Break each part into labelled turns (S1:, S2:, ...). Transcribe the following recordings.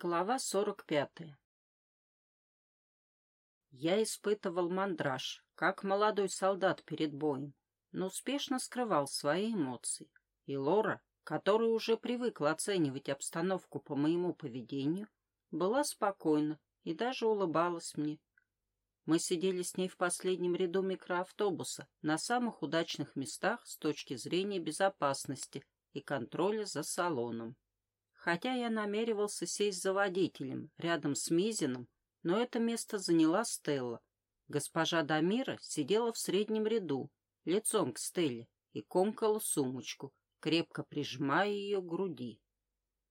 S1: Глава сорок пятая Я испытывал мандраж, как молодой солдат перед боем, но успешно скрывал свои эмоции. И Лора, которая уже привыкла оценивать обстановку по моему поведению, была спокойна и даже улыбалась мне. Мы сидели с ней в последнем ряду микроавтобуса, на самых удачных местах с точки зрения безопасности и контроля за салоном. Хотя я намеревался сесть за водителем, рядом с Мизином, но это место заняла Стелла. Госпожа Дамира сидела в среднем ряду, лицом к Стелле, и комкала сумочку, крепко прижимая ее к груди.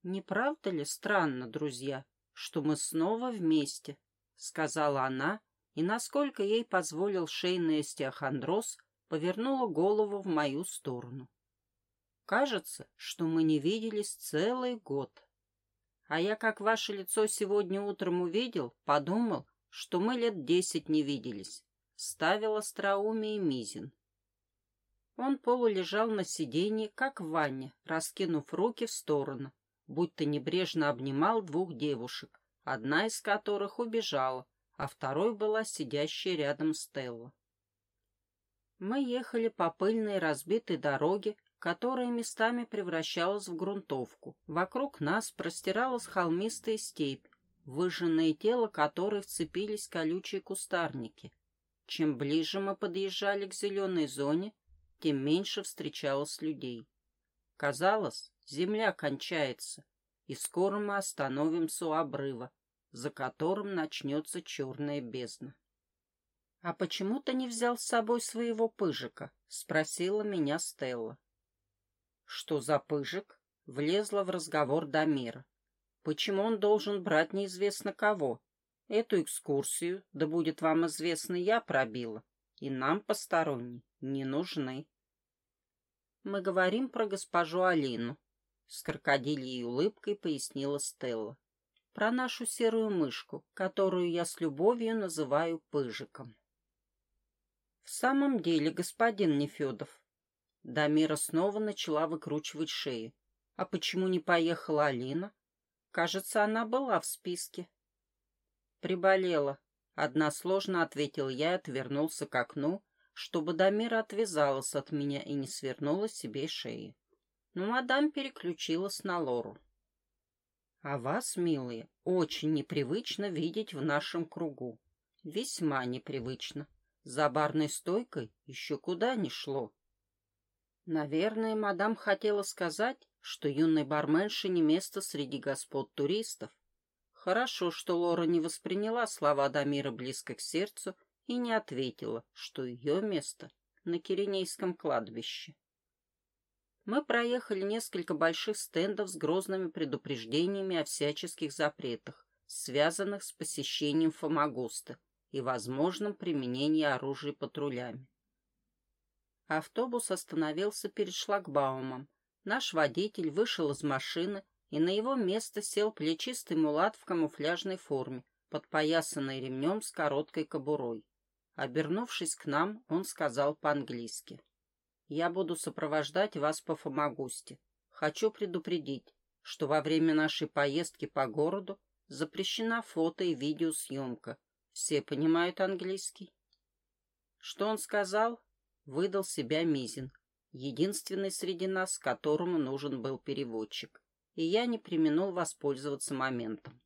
S1: «Не правда ли странно, друзья, что мы снова вместе?» — сказала она, и, насколько ей позволил шейный остеохондроз, повернула голову в мою сторону. Кажется, что мы не виделись целый год. А я, как ваше лицо сегодня утром увидел, подумал, что мы лет десять не виделись. Ставил остроумие Мизин. Он полулежал на сиденье, как в ванне, раскинув руки в сторону, будто небрежно обнимал двух девушек, одна из которых убежала, а второй была сидящая рядом Стелла. Мы ехали по пыльной разбитой дороге, которая местами превращалась в грунтовку. Вокруг нас простиралась холмистая степь, выжженное тело которой вцепились колючие кустарники. Чем ближе мы подъезжали к зеленой зоне, тем меньше встречалось людей. Казалось, земля кончается, и скоро мы остановимся у обрыва, за которым начнется черная бездна. — А почему ты не взял с собой своего пыжика? — спросила меня Стелла. Что за пыжик? Влезла в разговор Дамира. Почему он должен брать неизвестно кого? Эту экскурсию, да будет вам известно, я пробила. И нам посторонние не нужны. Мы говорим про госпожу Алину. С крокодильей улыбкой пояснила Стелла. Про нашу серую мышку, которую я с любовью называю пыжиком. В самом деле, господин Нефедов, Дамира снова начала выкручивать шею. А почему не поехала Алина? Кажется, она была в списке. Приболела. Односложно ответил я и отвернулся к окну, чтобы Дамира отвязалась от меня и не свернула себе шею. Но мадам переключилась на Лору. А вас, милые, очень непривычно видеть в нашем кругу. Весьма непривычно. За барной стойкой еще куда ни шло. Наверное, мадам хотела сказать, что юной барменше не место среди господ туристов. Хорошо, что Лора не восприняла слова Дамира близко к сердцу и не ответила, что ее место на Киренейском кладбище. Мы проехали несколько больших стендов с грозными предупреждениями о всяческих запретах, связанных с посещением Фомагуста и возможным применением оружия патрулями. Автобус остановился перед шлагбаумом. Наш водитель вышел из машины, и на его место сел плечистый мулат в камуфляжной форме, подпоясанный ремнем с короткой кобурой. Обернувшись к нам, он сказал по-английски. «Я буду сопровождать вас по Фомагусте. Хочу предупредить, что во время нашей поездки по городу запрещена фото и видеосъемка. Все понимают английский?» «Что он сказал?» Выдал себя Мизин, единственный среди нас, которому нужен был переводчик, и я не применул воспользоваться моментом.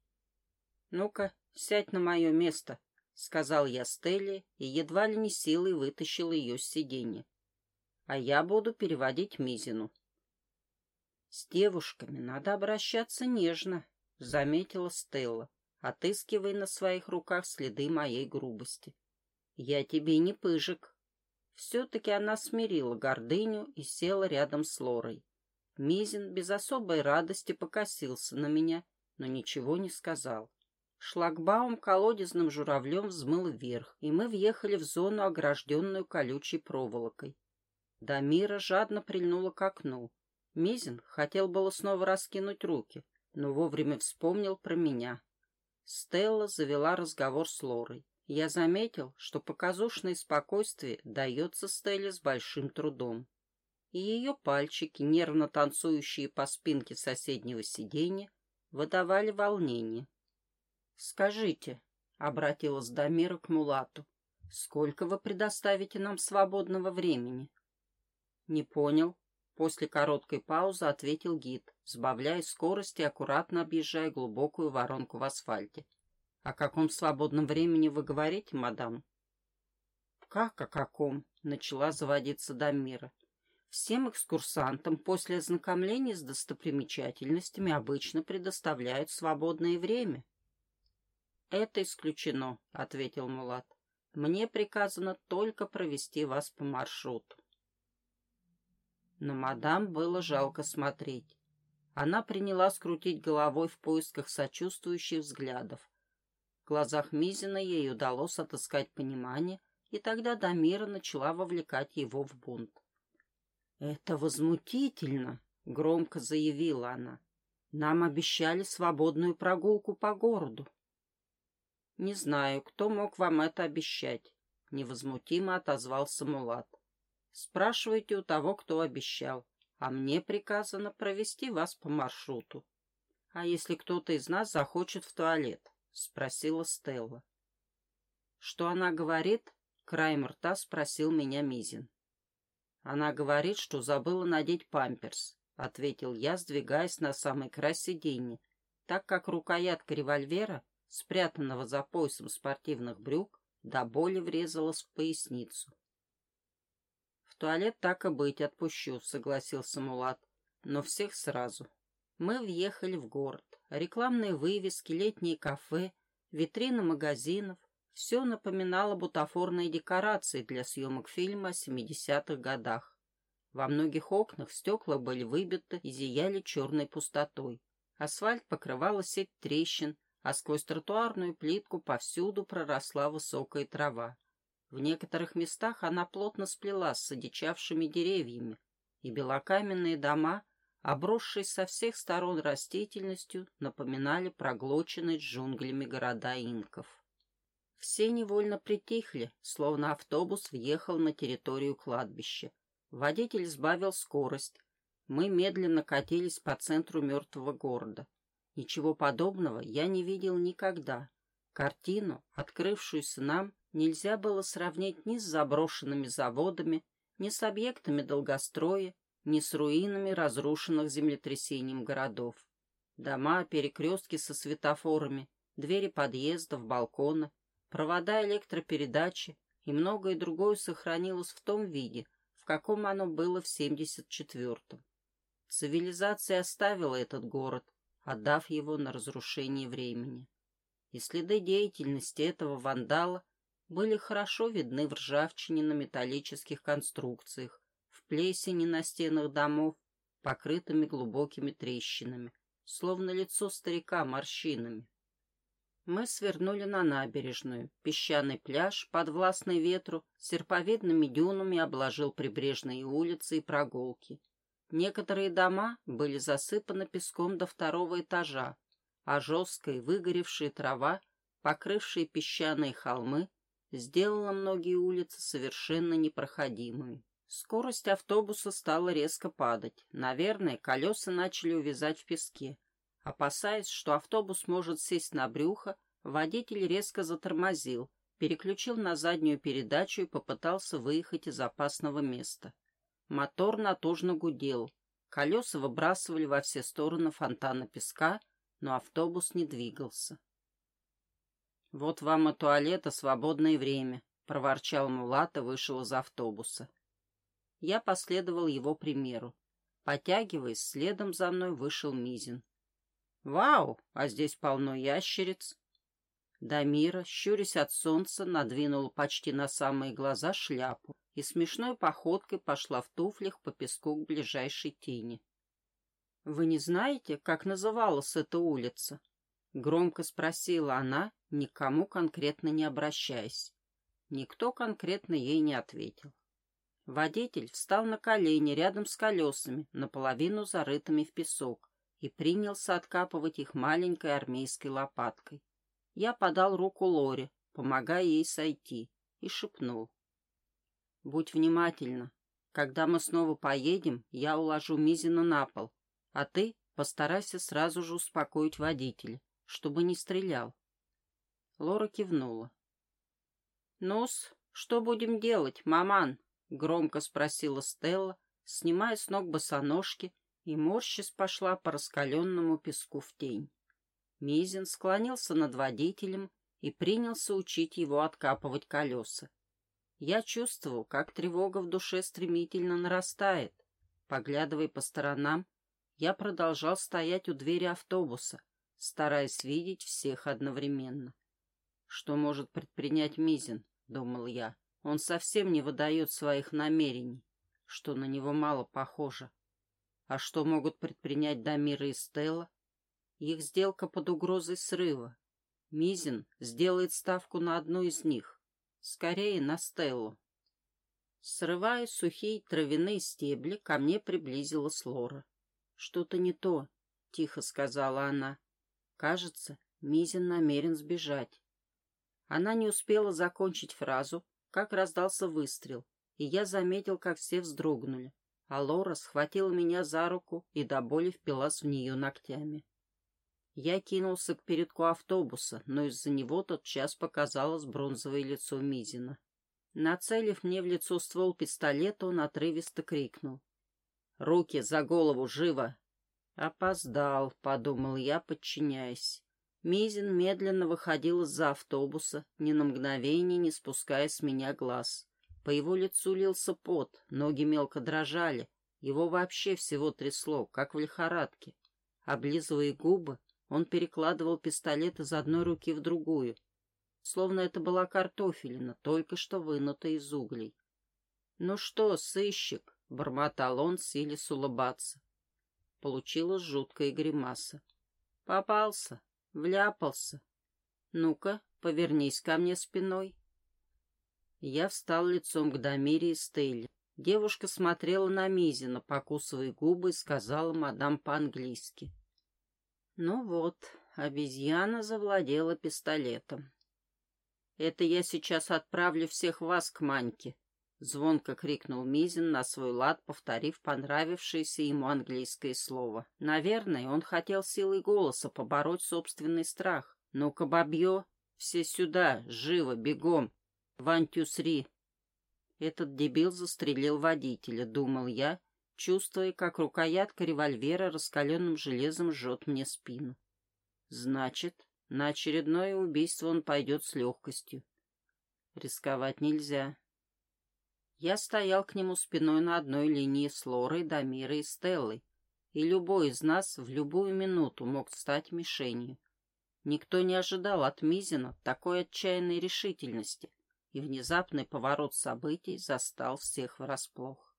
S1: «Ну-ка, сядь на мое место», — сказал я Стелле и едва ли не силой вытащил ее с сиденья. «А я буду переводить Мизину». «С девушками надо обращаться нежно», — заметила Стелла, отыскивая на своих руках следы моей грубости. «Я тебе не пыжик». Все-таки она смирила гордыню и села рядом с Лорой. Мизин без особой радости покосился на меня, но ничего не сказал. Шлагбаум колодезным журавлем взмыл вверх, и мы въехали в зону, огражденную колючей проволокой. Дамира жадно прильнула к окну. Мизин хотел было снова раскинуть руки, но вовремя вспомнил про меня. Стелла завела разговор с Лорой. Я заметил, что показушное спокойствие дается Стелле с большим трудом. И ее пальчики, нервно танцующие по спинке соседнего сиденья, выдавали волнение. «Скажите», — обратилась Дамира к Мулату, — «сколько вы предоставите нам свободного времени?» «Не понял», — после короткой паузы ответил гид, сбавляя скорость и аккуратно объезжая глубокую воронку в асфальте. «О каком свободном времени вы говорите, мадам?» «Как о каком?» — начала заводиться Дамира. Всем экскурсантам после ознакомления с достопримечательностями обычно предоставляют свободное время. «Это исключено», — ответил Мулат. «Мне приказано только провести вас по маршруту». На мадам было жалко смотреть. Она приняла скрутить головой в поисках сочувствующих взглядов. Глазах Мизина ей удалось отыскать понимание, и тогда Дамира начала вовлекать его в бунт. «Это возмутительно», — громко заявила она. «Нам обещали свободную прогулку по городу». «Не знаю, кто мог вам это обещать», — невозмутимо отозвался Мулат. «Спрашивайте у того, кто обещал, а мне приказано провести вас по маршруту. А если кто-то из нас захочет в туалет?» — спросила Стелла. «Что она говорит?» — краем рта спросил меня Мизин. Она говорит, что забыла надеть памперс, — ответил я, сдвигаясь на самый край сиденья, так как рукоятка револьвера, спрятанного за поясом спортивных брюк, до боли врезалась в поясницу. «В туалет так и быть отпущу», — согласился Мулат, — «но всех сразу». Мы въехали в город. Рекламные вывески, летние кафе, витрины магазинов, все напоминало бутафорные декорации для съемок фильма о 70-х годах. Во многих окнах стекла были выбиты и зияли черной пустотой. Асфальт покрывала сеть трещин, а сквозь тротуарную плитку повсюду проросла высокая трава. В некоторых местах она плотно сплелась с одичавшими деревьями, и белокаменные дома, обросшие со всех сторон растительностью, напоминали проглоченные джунглями города инков. Все невольно притихли, словно автобус въехал на территорию кладбища. Водитель сбавил скорость. Мы медленно катились по центру мертвого города. Ничего подобного я не видел никогда. Картину, открывшуюся нам, нельзя было сравнить ни с заброшенными заводами, ни с объектами долгостроя, ни с руинами разрушенных землетрясением городов. Дома, перекрестки со светофорами, двери подъездов, балконы, Провода электропередачи и многое другое сохранилось в том виде, в каком оно было в 74-м. Цивилизация оставила этот город, отдав его на разрушение времени. И следы деятельности этого вандала были хорошо видны в ржавчине на металлических конструкциях, плесени на стенах домов, покрытыми глубокими трещинами, словно лицо старика морщинами. Мы свернули на набережную. Песчаный пляж, подвластный ветру, серповидными дюнами обложил прибрежные улицы и прогулки. Некоторые дома были засыпаны песком до второго этажа, а жесткая выгоревшая трава, покрывшая песчаные холмы, сделала многие улицы совершенно непроходимыми. Скорость автобуса стала резко падать. Наверное, колеса начали увязать в песке. Опасаясь, что автобус может сесть на брюхо, водитель резко затормозил, переключил на заднюю передачу и попытался выехать из опасного места. Мотор натужно гудел. Колеса выбрасывали во все стороны фонтана песка, но автобус не двигался. «Вот вам и туалета свободное время», — проворчал Мулат и вышел из автобуса. Я последовал его примеру. Потягиваясь, следом за мной вышел Мизин. Вау, а здесь полно ящериц. Дамира, щурясь от солнца, надвинула почти на самые глаза шляпу и смешной походкой пошла в туфлях по песку к ближайшей тени. — Вы не знаете, как называлась эта улица? — громко спросила она, никому конкретно не обращаясь. Никто конкретно ей не ответил. Водитель встал на колени рядом с колесами, наполовину зарытыми в песок, и принялся откапывать их маленькой армейской лопаткой. Я подал руку Лоре, помогая ей сойти, и шепнул. «Будь внимательна. Когда мы снова поедем, я уложу Мизина на пол, а ты Постарайся сразу же успокоить водителя, чтобы не стрелял. Лора кивнула. «Ну-с, что будем делать, маман?» — громко спросила Стелла, снимая с ног босоножки, и морщись пошла по раскаленному песку в тень. Мизин склонился над водителем и принялся учить его откапывать колеса. Я чувствовал, как тревога в душе стремительно нарастает. Поглядывая по сторонам, я продолжал стоять у двери автобуса, стараясь видеть всех одновременно. Что может предпринять Мизин, думал я. Он совсем не выдает своих намерений, что на него мало похоже. А что могут предпринять Дамира и Стелла? Их сделка под угрозой срыва. Мизин сделает ставку на одну из них. Скорее, на Стеллу. Срывая сухие травяные стебли, ко мне приблизилась Лора. «Что-то не то», — тихо сказала она. «Кажется, Мизин намерен сбежать». Она не успела закончить фразу, как раздался выстрел, и я заметил, как все вздрогнули, а Лора схватила меня за руку и до боли впилась в нее ногтями. Я кинулся к передку автобуса, но из-за него тот час показалось бронзовое лицо Мизина. Нацелив мне в лицо ствол пистолета, он отрывисто крикнул. Руки за голову, живо!» «Опоздал», — подумал я, подчиняясь. Мизин медленно выходил из-за автобуса, ни на мгновение не спуская с меня глаз. По его лицу лился пот, ноги мелко дрожали, его вообще всего трясло, как в лихорадке. Облизывая губы, он перекладывал пистолет из одной руки в другую, словно это была картофелина, только что вынутая из углей. «Ну что, сыщик?» Бормотал он, силясь улыбаться. Получилась жуткая гримаса. Попался, вляпался. Ну-ка, повернись ко мне спиной. Я встал лицом к Дамире и Стейле. Девушка смотрела на Мизина, покусывая губы, и сказала мадам по-английски. Ну вот, обезьяна завладела пистолетом. Это я сейчас отправлю всех вас к Маньке. Звонко крикнул Мизин на свой лад, повторив понравившееся ему английское слово. Наверное, он хотел силой голоса побороть собственный страх. «Ну-ка, бабье, все сюда, живо, бегом! Вантюсри!» Этот дебил застрелил водителя, думал я, чувствуя, как рукоятка револьвера раскаленным железом жжет мне спину. Значит, на очередное убийство он пойдет с легкостью. Рисковать нельзя. Я стоял к нему спиной на одной линии с Лорой, Дамирой и Стеллой, и любой из нас в любую минуту мог стать мишенью. Никто не ожидал от Мизина такой отчаянной решительности, и внезапный поворот событий застал всех врасплох.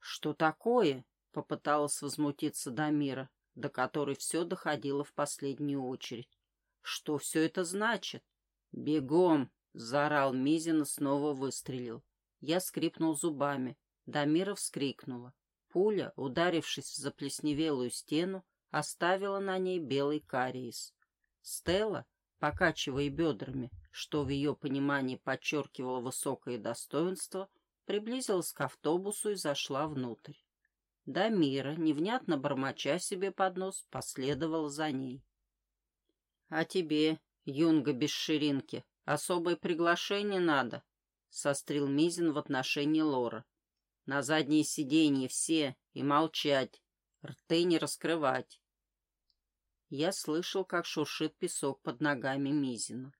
S1: «Что такое?» — попыталась возмутиться Дамира, до которой все доходило в последнюю очередь. «Что все это значит?» «Бегом!» — заорал Мизин и снова выстрелил. Я скрипнул зубами. Дамира вскрикнула. Пуля, ударившись в заплесневелую стену, оставила на ней белый кариес. Стелла, покачивая бедрами, что в ее понимании подчеркивало высокое достоинство, приблизилась к автобусу и зашла внутрь. Дамира, невнятно бормоча себе под нос, последовала за ней. — А тебе, юнга без ширинки, особое приглашение надо, сострил Мизин в отношении Лора. На заднее сиденье все и молчать, рты не раскрывать. Я слышал, как шуршит песок под ногами Мизина.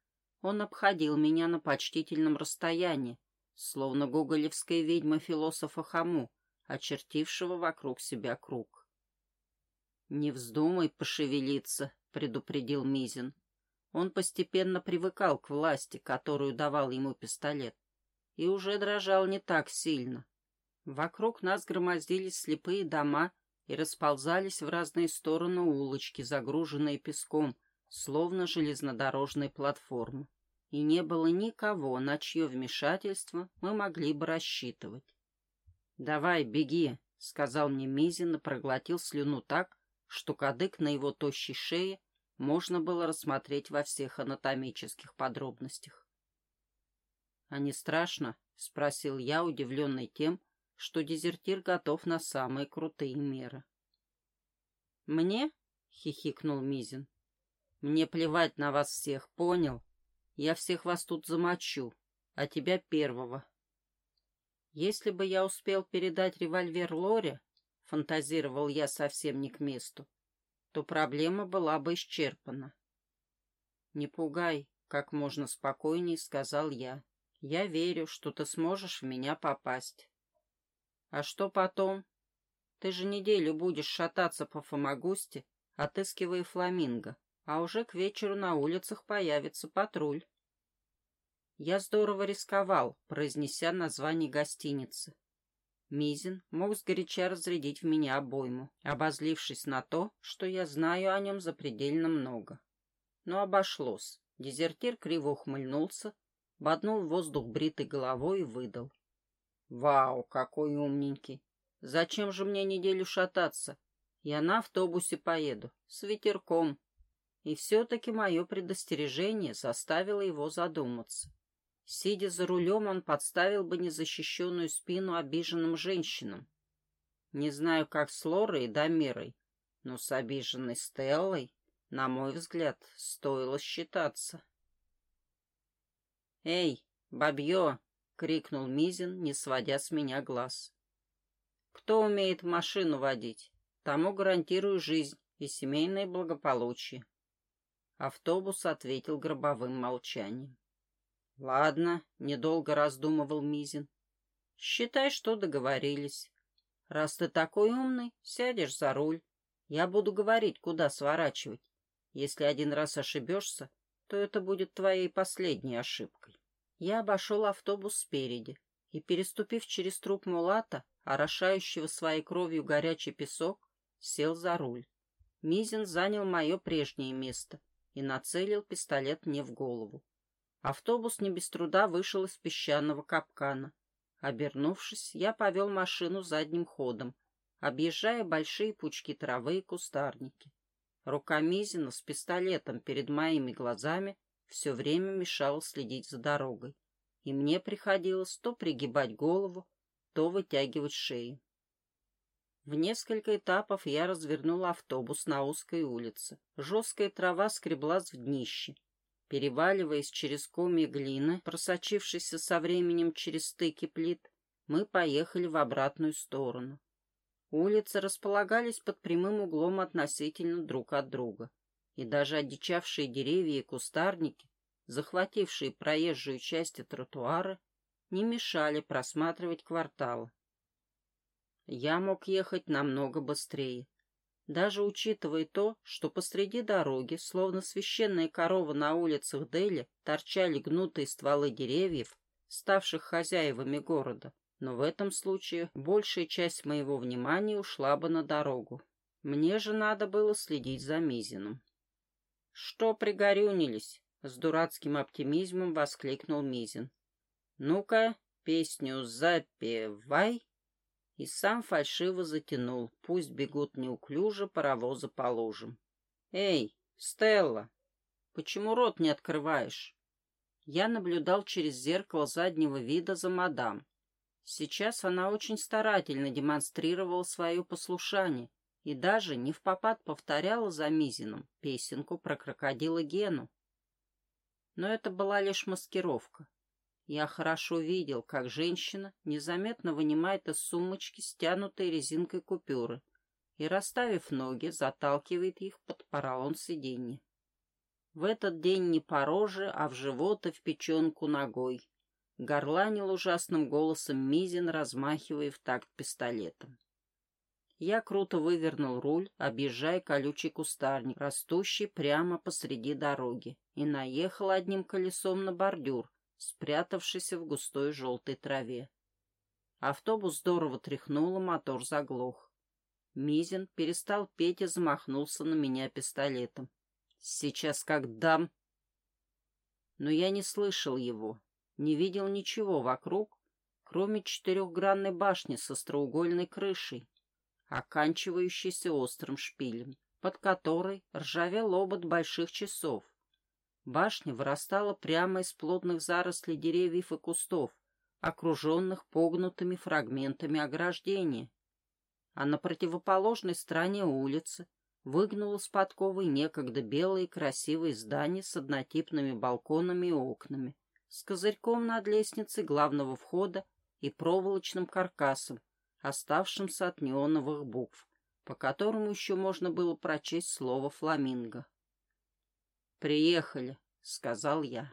S1: Он обходил меня на почтительном расстоянии, словно гоголевская ведьма философа Хаму, очертившего вокруг себя круг. «Не вздумай пошевелиться», — предупредил Мизин. Он постепенно привыкал к власти, которую давал ему пистолет и уже дрожал не так сильно. Вокруг нас громоздились слепые дома и расползались в разные стороны улочки, загруженные песком, словно железнодорожной платформы. И не было никого, на чье вмешательство мы могли бы рассчитывать. «Давай, беги», — сказал мне Мизин и проглотил слюну так, что кадык на его тощей шее можно было рассмотреть во всех анатомических подробностях. «А не страшно?» — спросил я, удивленный тем, что дезертир готов на самые крутые меры. Мне? — хихикнул Мизин. Мне плевать на вас всех, понял? Я всех вас тут замочу, а тебя первого. Если бы я успел передать револьвер Лоре, фантазировал я совсем не к месту, то проблема была бы исчерпана. «Не пугай», — как можно спокойней сказал я. «Я верю, что ты сможешь в меня попасть». «А что потом? Ты же неделю будешь шататься по Фомагусте, отыскивая фламинго, а уже к вечеру на улицах появится патруль». Я здорово рисковал, произнеся название гостиницы. Мизин мог сгоряча разрядить в меня обойму, обозлившись на то, что я знаю о нем запредельно много. Но обошлось. Дезертир криво ухмыльнулся, боднул воздух бритой головой и выдал. «Вау, какой умненький! Зачем же мне неделю шататься? Я на автобусе поеду, с ветерком». И все-таки мое предостережение заставило его задуматься. Сидя за рулем, он подставил бы незащищенную спину обиженным женщинам. Не знаю, как с Лорой и Дамирой, но с обиженной Стеллой, на мой взгляд, стоило считаться. «Эй, бабье!» — крикнул Мизин, не сводя с меня глаз. «Кто умеет машину водить, тому гарантирую жизнь и семейное благополучие». Автобус ответил гробовым молчанием. «Ладно», — недолго раздумывал Мизин. «Считай, что договорились. Раз ты такой умный, сядешь за руль. Я буду говорить, куда сворачивать. Если один раз ошибешься, то это будет твоей последней ошибкой». Я обошел автобус спереди и, переступив через труп мулата, орошающего своей кровью горячий песок, сел за руль. Мизин занял мое прежнее место и нацелил пистолет мне в голову. Автобус не без труда вышел из песчаного капкана. Обернувшись, я повел машину задним ходом, объезжая большие пучки травы и кустарники. Рука Мизина с пистолетом перед моими глазами все время мешала следить за дорогой, и мне приходилось то пригибать голову, то вытягивать шею. В несколько этапов я развернул автобус на узкой улице. Жесткая трава скреблась в днище, Переваливаясь через коми глины, просочившейся со временем через стыки плит, мы поехали в обратную сторону. Улицы располагались под прямым углом относительно друг от друга, и даже одичавшие деревья и кустарники, захватившие проезжую часть тротуара, не мешали просматривать кварталы. Я мог ехать намного быстрее, даже учитывая то, что посреди дороги, словно священная корова на улицах Дели, торчали гнутые стволы деревьев, ставших хозяевами города. Но в этом случае большая часть моего внимания ушла бы на дорогу. Мне же надо было следить за Мизиным. «Что пригорюнились?» — с дурацким оптимизмом воскликнул Мизин. «Ну-ка, песню запевай!» и сам фальшиво затянул. Пусть бегут неуклюже, паровозы положим. «Эй, Стелла, почему рот не открываешь?» Я наблюдал через зеркало заднего вида за мадам. Сейчас она очень старательно демонстрировала свое послушание и даже не в попад повторяла за Мизином песенку про крокодила Гену. Но это была лишь маскировка. Я хорошо видел, как женщина незаметно вынимает из сумочки стянутые резинкой купюры и, расставив ноги, заталкивает их под поролон сиденья. В этот день не по роже, а в живот и в печенку ногой. Горланил ужасным голосом Мизин, размахивая в такт пистолетом. Я круто вывернул руль, объезжая колючий кустарник, растущий прямо посреди дороги, и наехал одним колесом на бордюр, спрятавшийся в густой желтой траве. Автобус здорово тряхнуло, мотор заглох. Мизин перестал петь и замахнулся на меня пистолетом. «Сейчас как дам!» Но я не слышал его, не видел ничего вокруг, кроме четырехгранной башни со остроугольной крышей, оканчивающейся острым шпилем, под которой ржавел обод больших часов, Башня вырастала прямо из плотных зарослей деревьев и кустов, окруженных погнутыми фрагментами ограждения. А на противоположной стороне улицы, выгнул из подковы некогда белые красивые здания с однотипными балконами и окнами, с козырьком над лестницей главного входа и проволочным каркасом, оставшимся от неоновых букв, по которому еще можно было прочесть слово «фламинго». «Приехали», — сказал я.